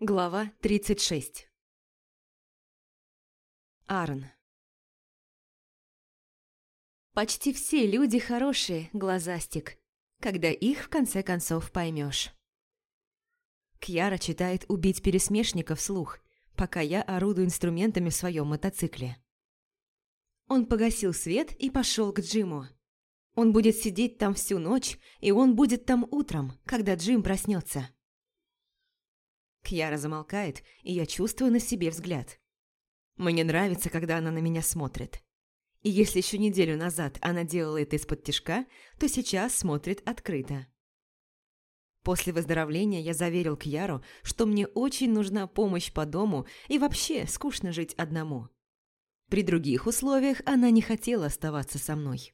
Глава 36 Аарон Почти все люди хорошие, глазастик, когда их в конце концов поймешь. Кьяра читает «Убить пересмешника» вслух, пока я орудую инструментами в своем мотоцикле. Он погасил свет и пошел к Джиму. Он будет сидеть там всю ночь, и он будет там утром, когда Джим проснется. Кьяра замолкает, и я чувствую на себе взгляд. Мне нравится, когда она на меня смотрит. И если еще неделю назад она делала это из-под тишка, то сейчас смотрит открыто. После выздоровления я заверил Кьяру, что мне очень нужна помощь по дому и вообще скучно жить одному. При других условиях она не хотела оставаться со мной.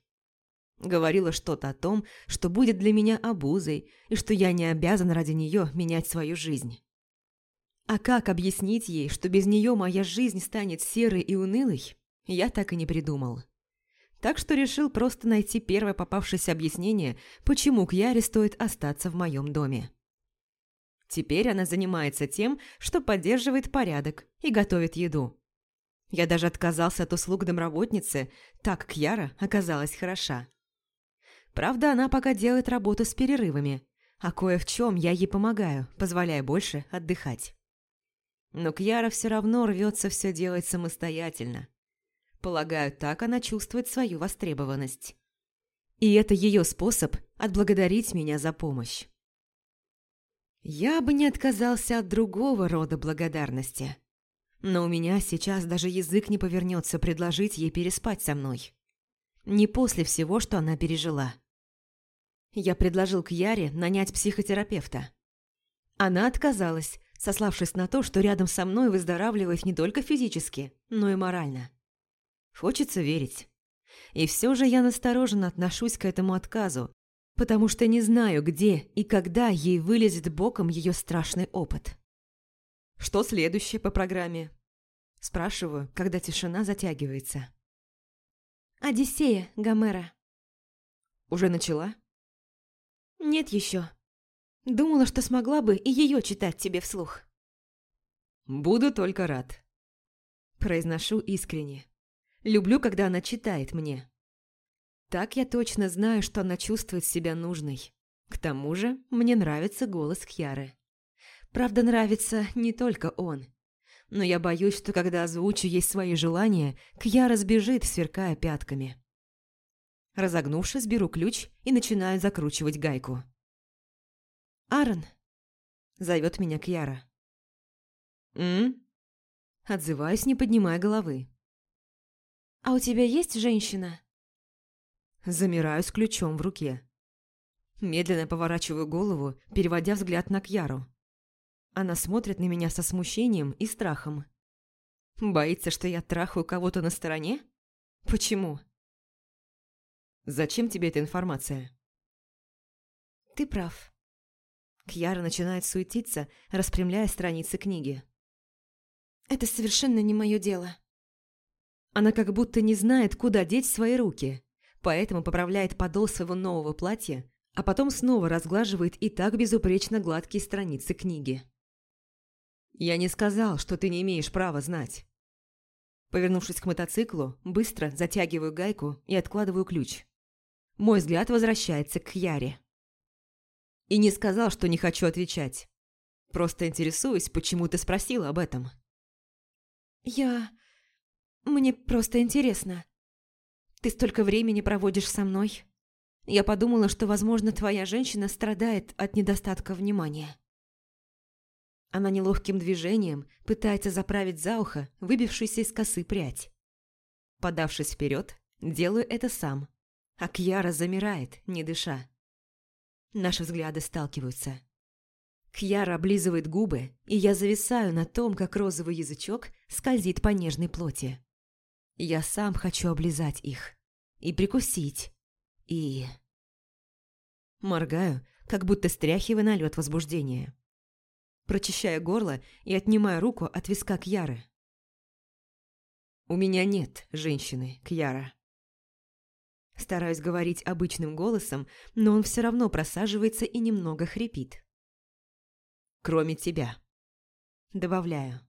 Говорила что-то о том, что будет для меня обузой, и что я не обязан ради нее менять свою жизнь. А как объяснить ей, что без нее моя жизнь станет серой и унылой, я так и не придумал. Так что решил просто найти первое попавшееся объяснение, почему Кьяре стоит остаться в моем доме. Теперь она занимается тем, что поддерживает порядок и готовит еду. Я даже отказался от услуг домработницы, так Кьяра оказалась хороша. Правда, она пока делает работу с перерывами, а кое в чем я ей помогаю, позволяя больше отдыхать. Но Кьяра все равно рвется все делать самостоятельно. Полагаю, так она чувствует свою востребованность. И это ее способ отблагодарить меня за помощь. Я бы не отказался от другого рода благодарности. Но у меня сейчас даже язык не повернется предложить ей переспать со мной. Не после всего, что она пережила. Я предложил Кьяре нанять психотерапевта. Она отказалась, сославшись на то, что рядом со мной выздоравливает не только физически, но и морально. Хочется верить. И все же я настороженно отношусь к этому отказу, потому что не знаю, где и когда ей вылезет боком ее страшный опыт. «Что следующее по программе?» Спрашиваю, когда тишина затягивается. «Одиссея, Гомера». «Уже начала?» «Нет еще. Думала, что смогла бы и ее читать тебе вслух. «Буду только рад». Произношу искренне. Люблю, когда она читает мне. Так я точно знаю, что она чувствует себя нужной. К тому же мне нравится голос Кьяры. Правда, нравится не только он. Но я боюсь, что когда озвучу ей свои желания, Кьяра сбежит, сверкая пятками. Разогнувшись, беру ключ и начинаю закручивать гайку. «Аарон!» – зовет меня Кьяра. «М?» – отзываюсь, не поднимая головы. «А у тебя есть женщина?» Замираю с ключом в руке. Медленно поворачиваю голову, переводя взгляд на Кьяру. Она смотрит на меня со смущением и страхом. Боится, что я трахаю кого-то на стороне? Почему? Зачем тебе эта информация? Ты прав. Кьяра начинает суетиться, распрямляя страницы книги. «Это совершенно не мое дело». Она как будто не знает, куда деть свои руки, поэтому поправляет подол своего нового платья, а потом снова разглаживает и так безупречно гладкие страницы книги. «Я не сказал, что ты не имеешь права знать». Повернувшись к мотоциклу, быстро затягиваю гайку и откладываю ключ. Мой взгляд возвращается к Яре. И не сказал, что не хочу отвечать. Просто интересуюсь, почему ты спросила об этом. Я... Мне просто интересно. Ты столько времени проводишь со мной. Я подумала, что, возможно, твоя женщина страдает от недостатка внимания. Она неловким движением пытается заправить за ухо выбившуюся из косы прядь. Подавшись вперед, делаю это сам. А Кьяра замирает, не дыша. Наши взгляды сталкиваются. Кьяра облизывает губы, и я зависаю на том, как розовый язычок скользит по нежной плоти. Я сам хочу облизать их. И прикусить. И... Моргаю, как будто стряхивая налет возбуждения. Прочищая горло и отнимая руку от виска Кьяры. «У меня нет женщины, Кьяра». Стараюсь говорить обычным голосом, но он все равно просаживается и немного хрипит. Кроме тебя. Добавляю.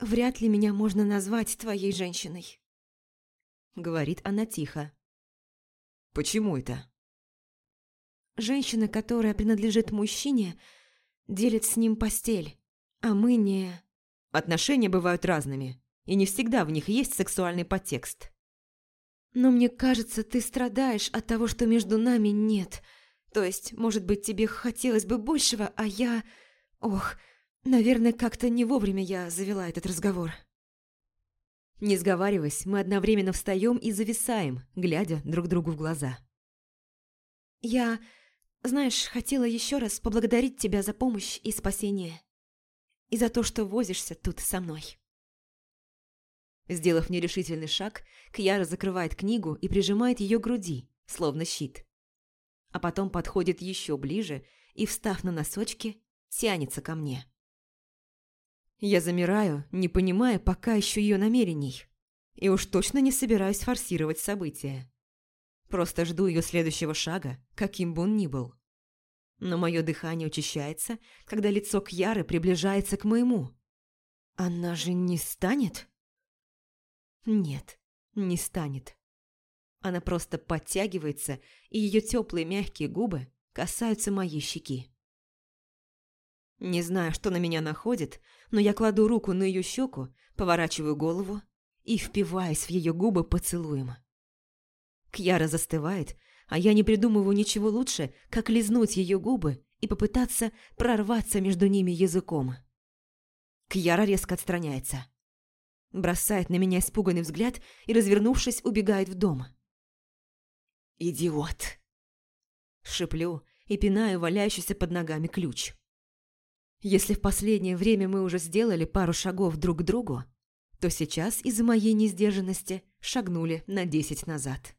«Вряд ли меня можно назвать твоей женщиной», — говорит она тихо. «Почему это?» «Женщина, которая принадлежит мужчине, делит с ним постель, а мы не...» Отношения бывают разными, и не всегда в них есть сексуальный подтекст. «Но мне кажется, ты страдаешь от того, что между нами нет. То есть, может быть, тебе хотелось бы большего, а я... Ох, наверное, как-то не вовремя я завела этот разговор». Не сговариваясь, мы одновременно встаем и зависаем, глядя друг другу в глаза. «Я, знаешь, хотела еще раз поблагодарить тебя за помощь и спасение и за то, что возишься тут со мной». Сделав нерешительный шаг, Кьяра закрывает книгу и прижимает ее к груди, словно щит. А потом подходит еще ближе и, встав на носочки, тянется ко мне. Я замираю, не понимая пока еще ее намерений, и уж точно не собираюсь форсировать события. Просто жду ее следующего шага, каким бы он ни был но мое дыхание учащается, когда лицо Кьяры приближается к моему. Она же не станет? Нет, не станет. Она просто подтягивается, и ее теплые мягкие губы касаются моей щеки. Не знаю, что на меня находит, но я кладу руку на ее щеку, поворачиваю голову и впиваюсь в ее губы поцелуем. Кьяра застывает, а я не придумываю ничего лучше, как лизнуть ее губы и попытаться прорваться между ними языком. Кьяра резко отстраняется. Бросает на меня испуганный взгляд и, развернувшись, убегает в дом. «Идиот!» Шиплю и пинаю валяющийся под ногами ключ. Если в последнее время мы уже сделали пару шагов друг к другу, то сейчас из-за моей несдержанности шагнули на десять назад.